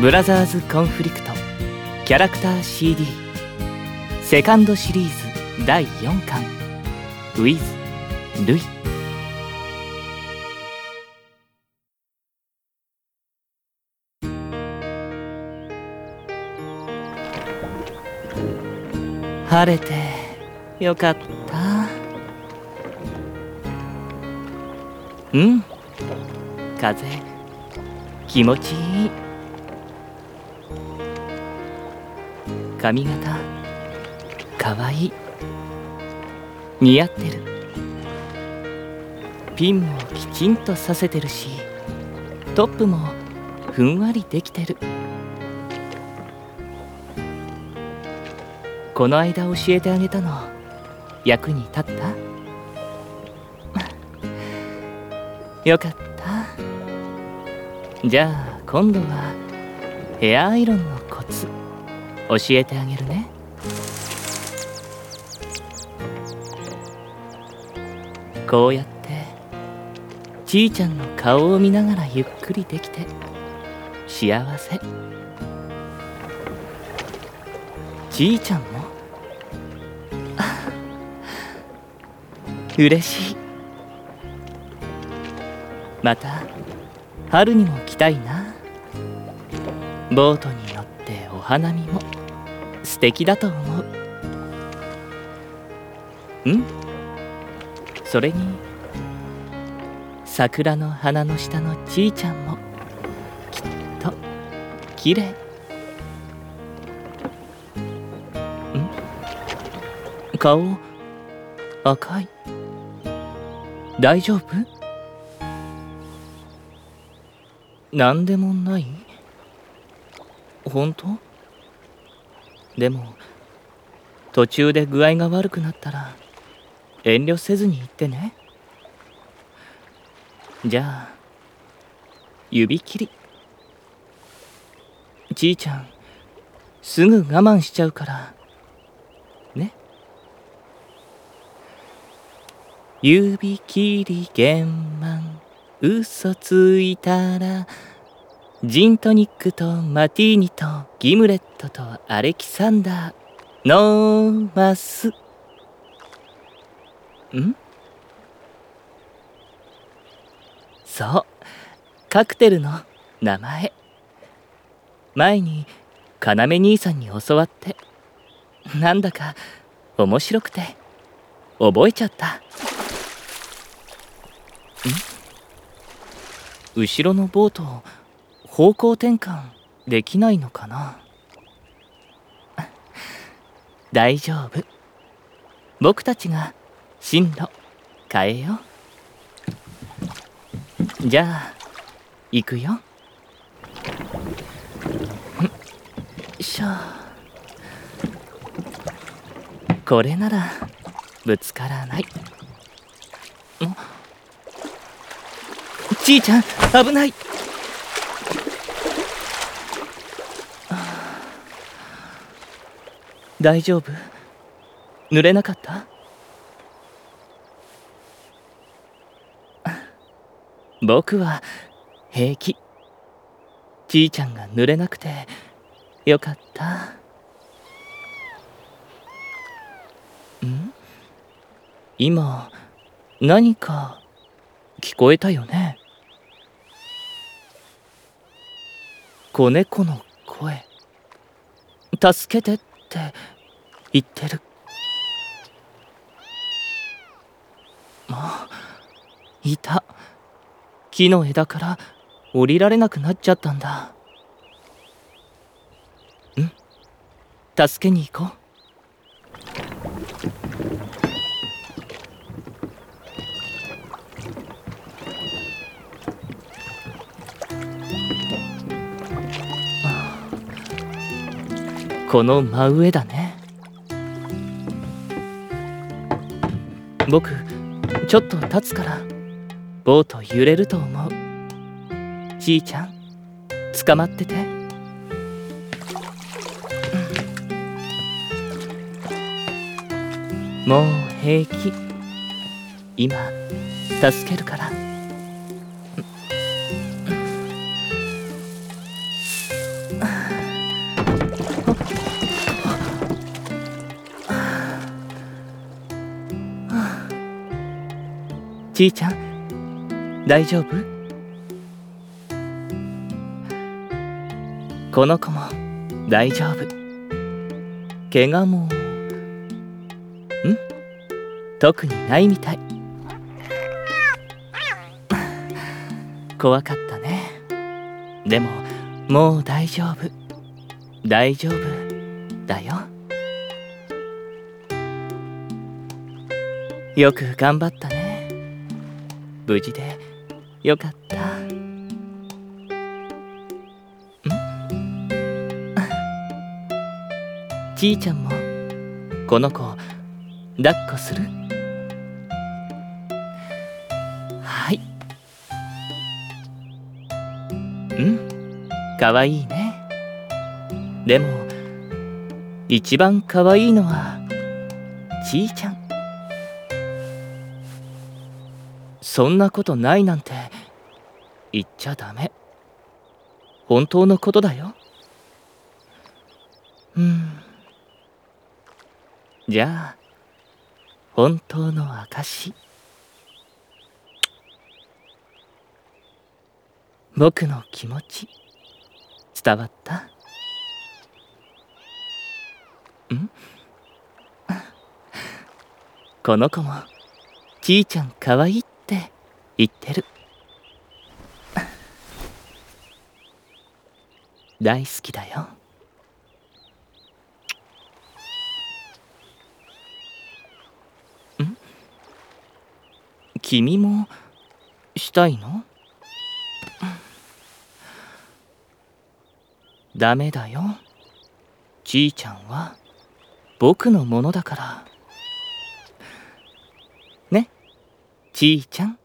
ブラザーズコンフリクトキャラクター CD セカンドシリーズ第4巻 With ルイ晴れてよかった。うん？風？気持ちいい？髪型。かわいい。似合ってる。ピンもきちんとさせてるしトップもふんわりできてる。この間教えてあげたの役に立った？よかった。じゃあ今度はヘアアイロンの教えてあげるね。こうやってちーちゃんの顔を見ながらゆっくりできて幸せ。ちーちゃんも？嬉しい。また春にも来たいな。ボートに乗ってお花見も。素敵だと思う。ん？それに桜の花の下のちーちゃんもきっと綺麗。ん？顔赤い。大丈夫？何でもない？本当？でも途中で具合が悪くなったら遠慮せずに言ってね。じゃあ指切り。ちーちゃんすぐ我慢しちゃうから。ね。指切りげんまん嘘ついたらジントニックとマティーニとギムレットとアレキサンダー。のーます。ん？そう。カクテルの名前。前に要兄さんに教わって。なんだか面白くて。覚えちゃった。ん？後ろのボートを方向転換できないのかな？大丈夫。僕たちが進路変えよう。じゃあ行くよ。よいしょこれならぶつからない。ちーちゃん危ない。大丈夫？濡れなかった？僕は平気。ちーちゃんが濡れなくてよかった。ん？今何か聞こえたよね？子猫の声。助けてって言ってる。あいた。木の枝から降りられなくなっちゃったんだ。うん？助けに行こう。この真上だね。僕ちょっと立つからボート揺れると思う。じいちゃん捕まってて、もう平気。今助けるから。ちいちゃん大丈夫？この子も大丈夫。怪我もん？特にないみたい。怖かったね。でももう大丈夫。大丈夫だよ。よく頑張ったね。無事でよかった。ん？ちいちゃんもこの子抱っこする？はい。うん？かわいいね。でも一番かわいいのはちいちゃん。そんなことないなんて言っちゃダメ。本当のことだよ。うん。じゃあ本当の証。僕の気持ち伝わった？ん？この子もちいちゃんかわいいって言ってる。大好きだよ。ん？君もしたいの？ダメだよ。ちいちゃんは僕のものだから。ね？ちいちゃん？